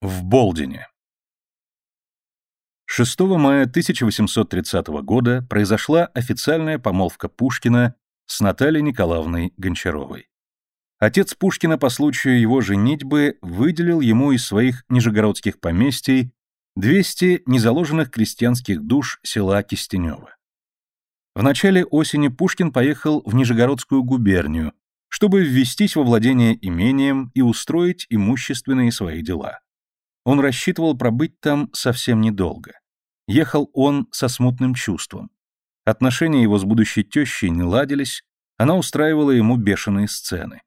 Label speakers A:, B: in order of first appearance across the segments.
A: В Болдине. 6 мая 1830 года произошла официальная помолвка Пушкина с Натальей Николаевной Гончаровой. Отец Пушкина по случаю его женитьбы выделил ему из своих нижегородских поместий 200 незаложенных крестьянских душ села Кистенево. В начале осени Пушкин поехал в Нижегородскую губернию, чтобы ввестись во владение имением и устроить имущественные свои дела. Он рассчитывал пробыть там совсем недолго. Ехал он со смутным чувством. Отношения его с будущей тещей не ладились, она устраивала ему бешеные сцены.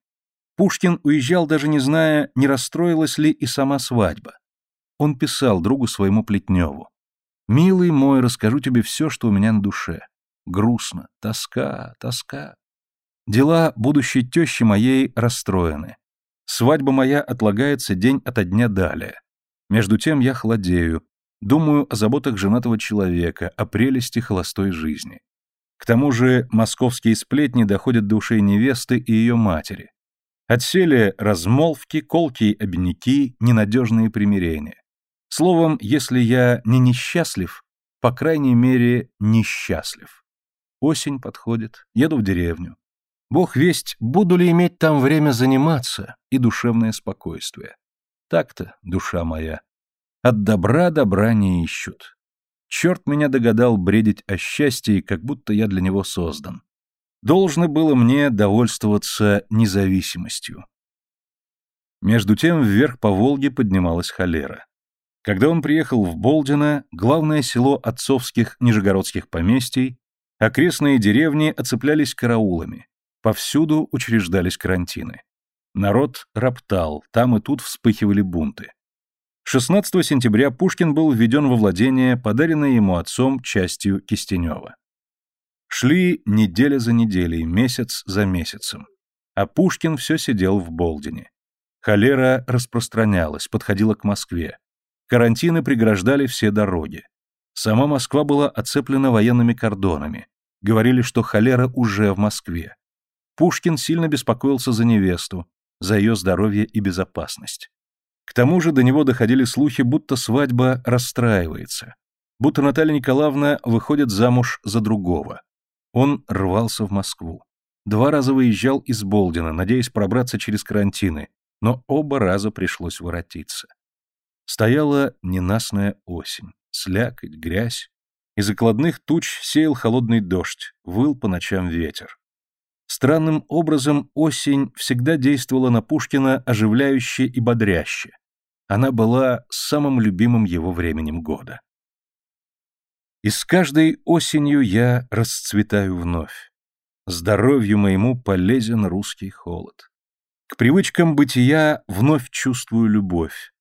A: Пушкин уезжал, даже не зная, не расстроилась ли и сама свадьба. Он писал другу своему Плетневу. «Милый мой, расскажу тебе все, что у меня на душе. Грустно, тоска, тоска. Дела будущей тещи моей расстроены. Свадьба моя отлагается день ото дня далее. Между тем я хладею, думаю о заботах женатого человека, о прелести холостой жизни. К тому же московские сплетни доходят до ушей невесты и ее матери. Отсели размолвки, колкие обиняки, ненадежные примирения. Словом, если я не несчастлив, по крайней мере, несчастлив. Осень подходит, еду в деревню. Бог весть, буду ли иметь там время заниматься и душевное спокойствие. Так-то, душа моя. От добра добра не ищут. Черт меня догадал бредить о счастье, как будто я для него создан. Должно было мне довольствоваться независимостью. Между тем вверх по Волге поднималась холера. Когда он приехал в Болдино, главное село отцовских нижегородских поместий, окрестные деревни оцеплялись караулами, повсюду учреждались карантины. Народ роптал, там и тут вспыхивали бунты. 16 сентября Пушкин был введен во владение, подаренной ему отцом частью Кистенева. Шли неделя за неделей, месяц за месяцем. А Пушкин все сидел в Болдине. Холера распространялась, подходила к Москве. Карантины преграждали все дороги. Сама Москва была оцеплена военными кордонами. Говорили, что холера уже в Москве. Пушкин сильно беспокоился за невесту, за ее здоровье и безопасность. К тому же до него доходили слухи, будто свадьба расстраивается, будто Наталья Николаевна выходит замуж за другого. Он рвался в Москву. Два раза выезжал из Болдина, надеясь пробраться через карантины, но оба раза пришлось воротиться. Стояла ненастная осень, слякоть, грязь. Из окладных туч сеял холодный дождь, выл по ночам ветер. Странным образом осень всегда действовала на Пушкина оживляюще и бодряще. Она была самым любимым его временем года. И с каждой осенью я расцветаю вновь. Здоровью моему полезен русский холод. К привычкам бытия вновь чувствую любовь.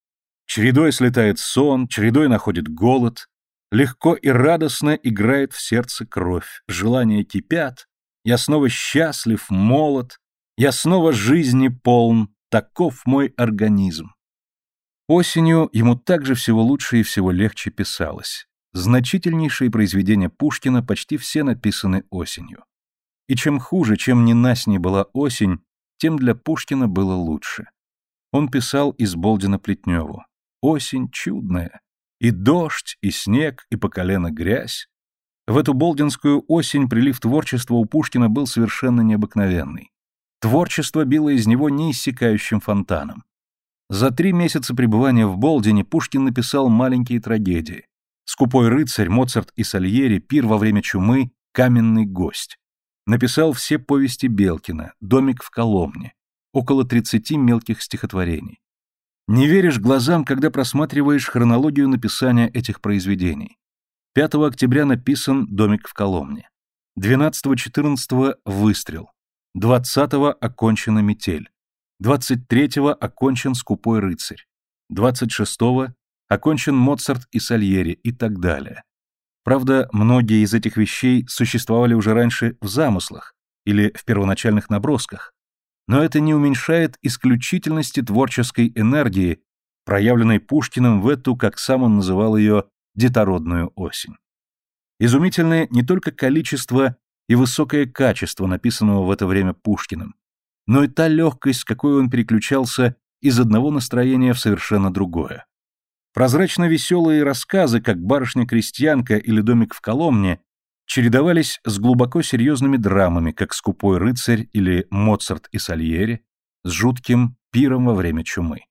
A: Чередой слетает сон, чередой находит голод. Легко и радостно играет в сердце кровь, желания кипят, я снова счастлив, молод, я снова жизни полн, таков мой организм. Осенью ему также всего лучше и всего легче писалось. Значительнейшие произведения Пушкина почти все написаны осенью. И чем хуже, чем ненастней была осень, тем для Пушкина было лучше. Он писал из Болдина Плетневу. Осень чудная. И дождь, и снег, и по колено грязь. В эту болдинскую осень прилив творчества у Пушкина был совершенно необыкновенный. Творчество било из него неиссякающим фонтаном. За три месяца пребывания в Болдине Пушкин написал маленькие трагедии. «Скупой рыцарь», «Моцарт и Сальери», «Пир во время чумы», «Каменный гость». Написал все повести Белкина, «Домик в Коломне», около 30 мелких стихотворений. Не веришь глазам, когда просматриваешь хронологию написания этих произведений. 5 октября написан «Домик в Коломне». 12-14 выстрел. 20-го окончена метель. 23-го окончен скупой рыцарь. 26-го окончен Моцарт и Сальери и так далее. Правда, многие из этих вещей существовали уже раньше в замыслах или в первоначальных набросках, но это не уменьшает исключительности творческой энергии, проявленной Пушкиным в эту, как сам он называл ее, детородную осень. Изумительное не только количество и высокое качество написанного в это время Пушкиным, но и та легкость, с какой он переключался из одного настроения в совершенно другое. Прозрачно-веселые рассказы, как «Барышня-крестьянка» или «Домик в Коломне», чередовались с глубоко серьезными драмами, как «Скупой рыцарь» или «Моцарт и Сальери», с жутким пиром во время чумы.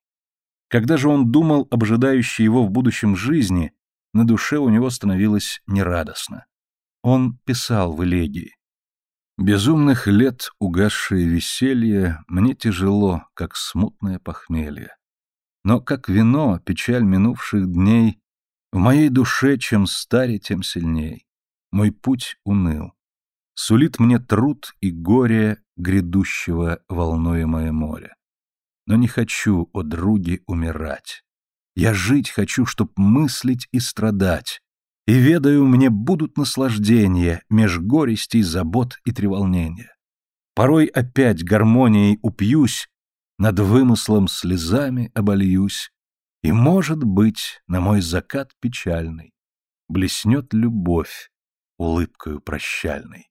A: Когда же он думал об ожидающей его в будущем жизни, на душе у него становилось нерадостно. Он писал в элегии. «Безумных лет угасшее веселье мне тяжело, как смутное похмелье. Но как вино, печаль минувших дней, в моей душе чем старе, тем сильней. Мой путь уныл. Сулит мне труд и горе грядущего волнуемое море. Но не хочу, о други, умирать. Я жить хочу, чтоб мыслить и страдать. И ведаю, мне будут наслаждения меж горестей, забот и треволнения. Порой опять гармонией упьюсь, над вымыслом слезами обольюсь, и, может быть, на мой закат печальный блеснет любовь улыбкою прощальной.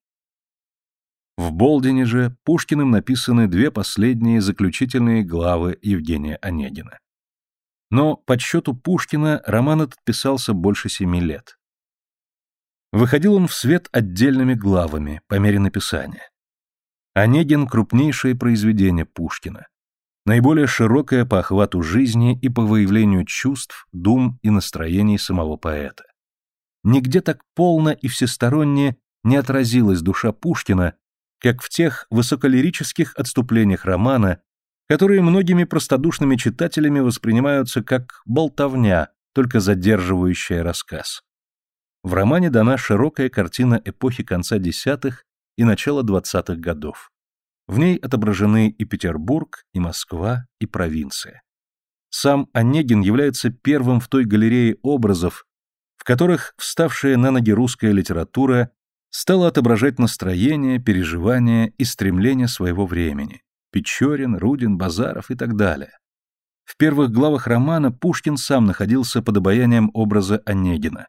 A: В Болдине же Пушкиным написаны две последние заключительные главы Евгения Онегина. Но, по счету Пушкина, роман этот писался больше семи лет. Выходил он в свет отдельными главами, по мере написания. Онегин — крупнейшее произведение Пушкина, наиболее широкое по охвату жизни и по выявлению чувств, дум и настроений самого поэта. Нигде так полно и всесторонне не отразилась душа Пушкина, как в тех высоколирических отступлениях романа, которые многими простодушными читателями воспринимаются как болтовня, только задерживающая рассказ. В романе дана широкая картина эпохи конца десятых и начала двадцатых годов. В ней отображены и Петербург, и Москва, и провинция. Сам Онегин является первым в той галерее образов, в которых вставшая на ноги русская литература стала отображать настроение, переживания и стремления своего времени. Печорин, Рудин, Базаров и так далее. В первых главах романа Пушкин сам находился под обаянием образа Онегина.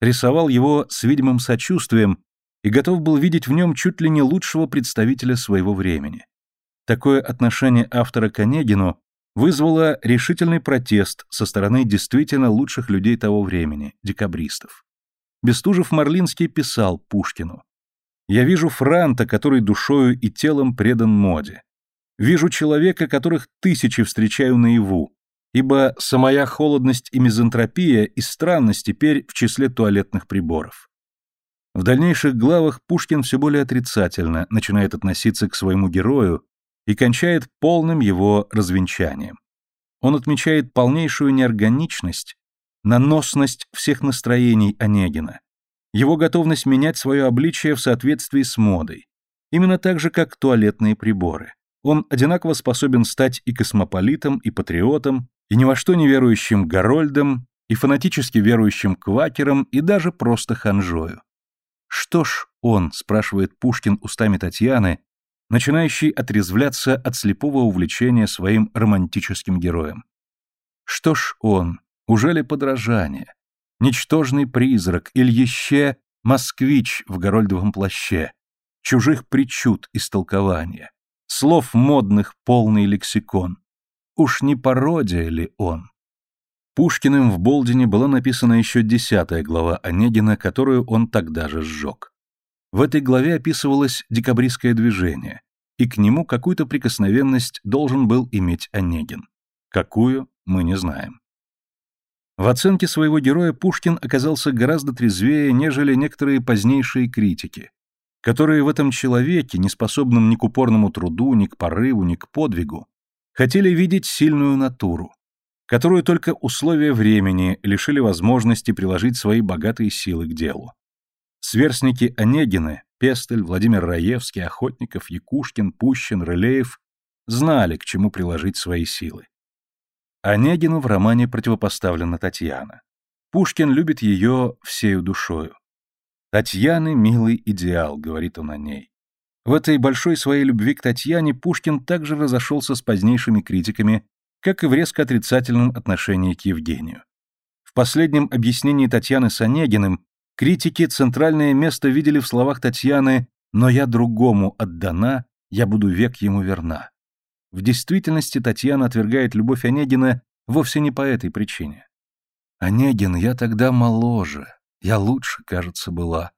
A: Рисовал его с видимым сочувствием и готов был видеть в нем чуть ли не лучшего представителя своего времени. Такое отношение автора к Онегину вызвало решительный протест со стороны действительно лучших людей того времени, декабристов. Бестужев-Марлинский писал Пушкину «Я вижу франта, который душою и телом предан моде. Вижу человека, которых тысячи встречаю наяву, ибо самая холодность и мизантропия и странность теперь в числе туалетных приборов. В дальнейших главах Пушкин все более отрицательно начинает относиться к своему герою и кончает полным его развенчанием. Он отмечает полнейшую неорганичность, наносность всех настроений Онегина, его готовность менять свое обличие в соответствии с модой, именно так же, как туалетные приборы. Он одинаково способен стать и космополитом, и патриотом, и ни во что не верующим Горольдом, и фанатически верующим квакером, и даже просто ханжою. «Что ж он?» — спрашивает Пушкин устами Татьяны, начинающий отрезвляться от слепого увлечения своим романтическим героем. Что ж он? Уже ли подражание? Ничтожный призрак, Ильище, москвич в горольдовом плаще, чужих причуд истолкования, слов модных полный лексикон. Уж не пародия ли он? Пушкиным в Болдине была написана еще десятая глава Онегина, которую он тогда же сжег. В этой главе описывалось декабристское движение, и к нему какую-то прикосновенность должен был иметь Онегин. Какую, мы не знаем. В оценке своего героя Пушкин оказался гораздо трезвее, нежели некоторые позднейшие критики, которые в этом человеке, не способном ни к упорному труду, ни к порыву, ни к подвигу, хотели видеть сильную натуру, которую только условия времени лишили возможности приложить свои богатые силы к делу. Сверстники Онегины, Пестель, Владимир Раевский, Охотников, Якушкин, Пущин, Рылеев знали, к чему приложить свои силы. Онегину в романе противопоставлена Татьяна. Пушкин любит ее всею душою. «Татьяны — милый идеал», — говорит он о ней. В этой большой своей любви к Татьяне Пушкин также разошелся с позднейшими критиками как и в резко отрицательном отношении к Евгению. В последнем объяснении Татьяны с Онегиным критики центральное место видели в словах Татьяны «но я другому отдана, я буду век ему верна». В действительности Татьяна отвергает любовь Онегина вовсе не по этой причине. Онегин, я тогда моложе, я лучше, кажется, была.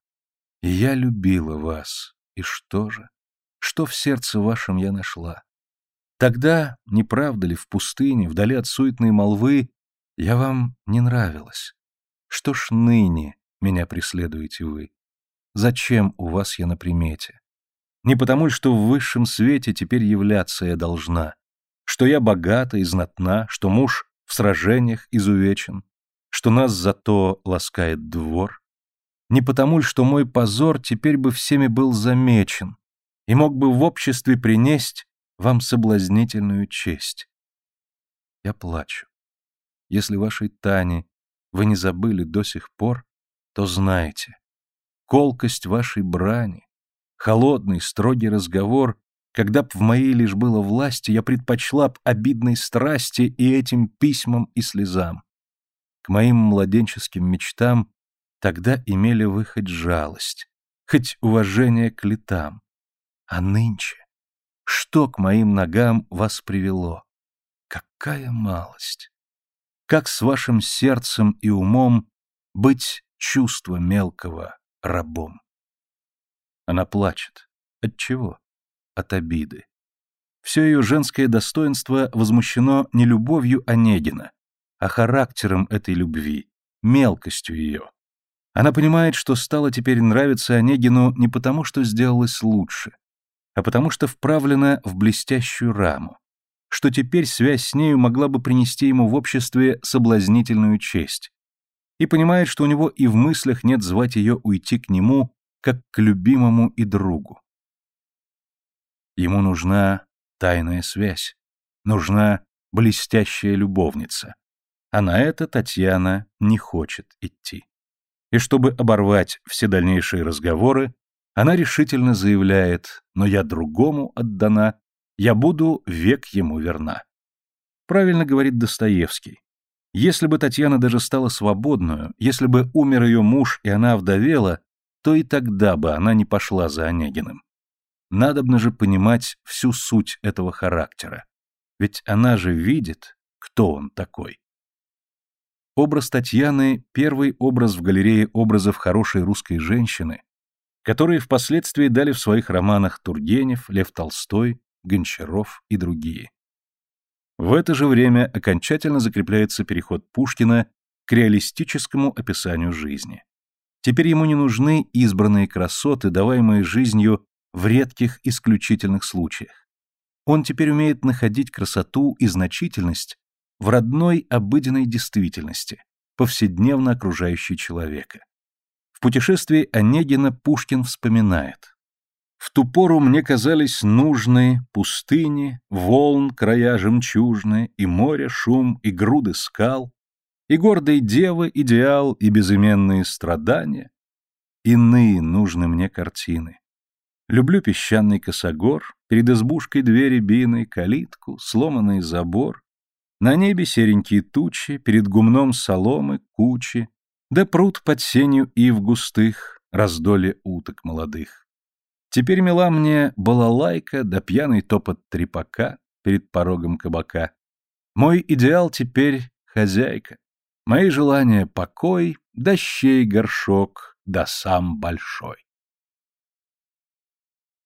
A: И я любила вас. И что же? Что в сердце вашем я нашла? Тогда, не правда ли, в пустыне, вдали от суетной молвы, я вам не нравилась. Что ж ныне меня преследуете вы? Зачем у вас я на примете? Не потому, что в высшем свете теперь являться я должна, что я богата и знатна, что муж в сражениях изувечен, что нас зато ласкает двор. Не потому, что мой позор теперь бы всеми был замечен и мог бы в обществе принесть вам соблазнительную честь. Я плачу. Если вашей Тане вы не забыли до сих пор, то знайте, колкость вашей брани, Холодный, строгий разговор, когда б в моей лишь было власти, я предпочла б обидной страсти и этим письмам и слезам. К моим младенческим мечтам тогда имели вы хоть жалость, хоть уважение к летам. А нынче что к моим ногам вас привело? Какая малость! Как с вашим сердцем и умом быть чувства мелкого рабом? Она плачет. От чего? От обиды. Все ее женское достоинство возмущено не любовью Онегина, а характером этой любви, мелкостью ее. Она понимает, что стало теперь нравиться Онегину не потому, что сделалось лучше, а потому что вправлена в блестящую раму, что теперь связь с нею могла бы принести ему в обществе соблазнительную честь, и понимает, что у него и в мыслях нет звать ее уйти к нему как к любимому и другу. Ему нужна тайная связь, нужна блестящая любовница. А на это Татьяна не хочет идти. И чтобы оборвать все дальнейшие разговоры, она решительно заявляет, но я другому отдана, я буду век ему верна. Правильно говорит Достоевский. Если бы Татьяна даже стала свободную, если бы умер ее муж и она вдовела, то и тогда бы она не пошла за Онегиным. Надобно же понимать всю суть этого характера. Ведь она же видит, кто он такой. Образ Татьяны — первый образ в галерее образов хорошей русской женщины, которые впоследствии дали в своих романах Тургенев, Лев Толстой, Гончаров и другие. В это же время окончательно закрепляется переход Пушкина к реалистическому описанию жизни. Теперь ему не нужны избранные красоты, даваемые жизнью в редких исключительных случаях. Он теперь умеет находить красоту и значительность в родной обыденной действительности, повседневно окружающей человека. В путешествии Онегина Пушкин вспоминает. «В ту пору мне казались нужны пустыни, волн края жемчужные, и море шум, и груды скал, и гордой девы идеал, и безыменные страдания. Иные нужны мне картины. Люблю песчаный косогор, перед избушкой двери бины, калитку, сломанный забор. На небе серенькие тучи, перед гумном соломы кучи, да пруд под сенью ив густых, раздолье уток молодых. Теперь мила мне балалайка да пьяный топот трепака перед порогом кабака. Мой идеал теперь хозяйка. Мои желания — покой, дощей горшок, да сам большой.